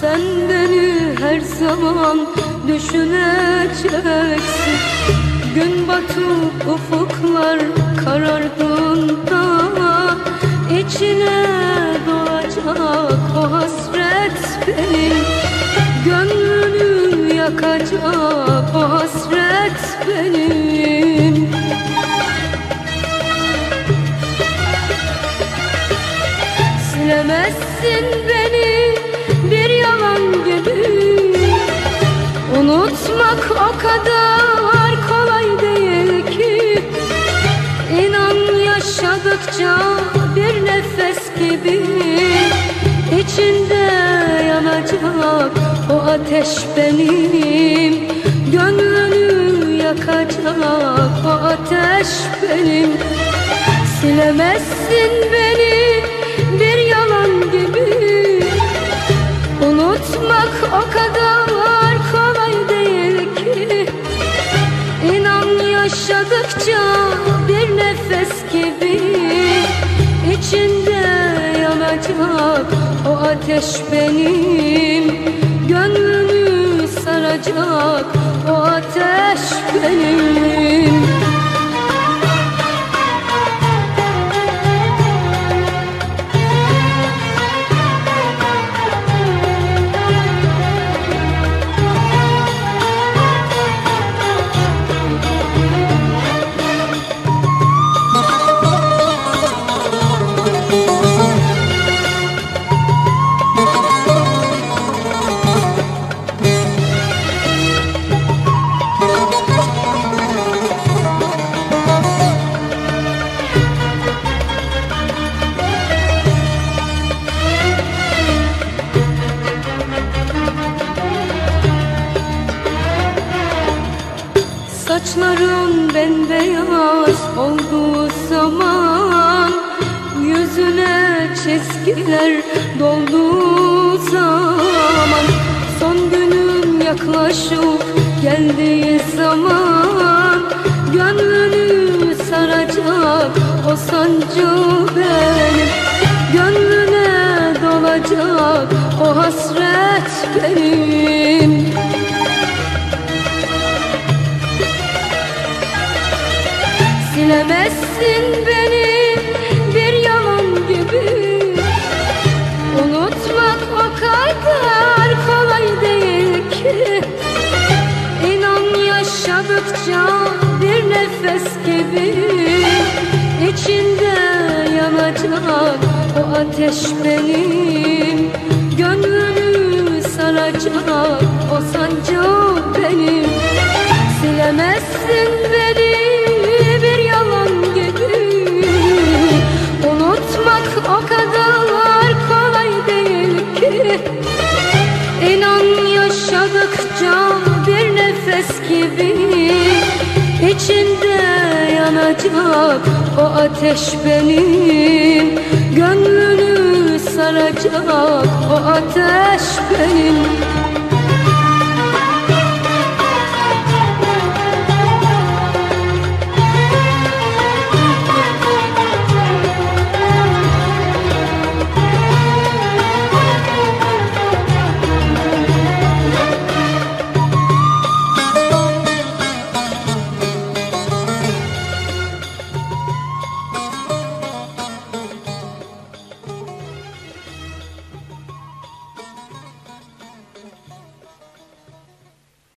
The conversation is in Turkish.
Sen beni her zaman düşüneceksin. Gün batıp ufuklar karardığında içine dolacak o hasret benim Gönlünü yakacak o hasret benim Silemezsin beni bir yalan gibi. Unutmak o kadar kolay değil ki. İnan yaşadıkça bir nefes gibi. İçinde yanacak o ateş benim. Gönlünü yakacak o ateş benim. Silemezsin beni o kadar kolay değil ki. İnan yaşadıkça bir nefes gibi. İçinde yanacak o ateş benim. Gönlünü saracak o ateş benim Saçların bembeyaz olduğu zaman Yüzüne çizgiler dolduğu zaman Son günün yaklaşıp geldiği zaman Gönlünü saracak o sancı benim Gönlüne dolacak o hasret benim nefes gibi. İçinde yanacak o ateş benim. Gönlünü saracak o sancı benim. Silemezsin beni bir yalan gibi. Unutmak o kadar kolay değil ki. İnan yaşadıkça bir nefes gibi içinde yanacak o ateş benim Gönlünü saracak o ateş benim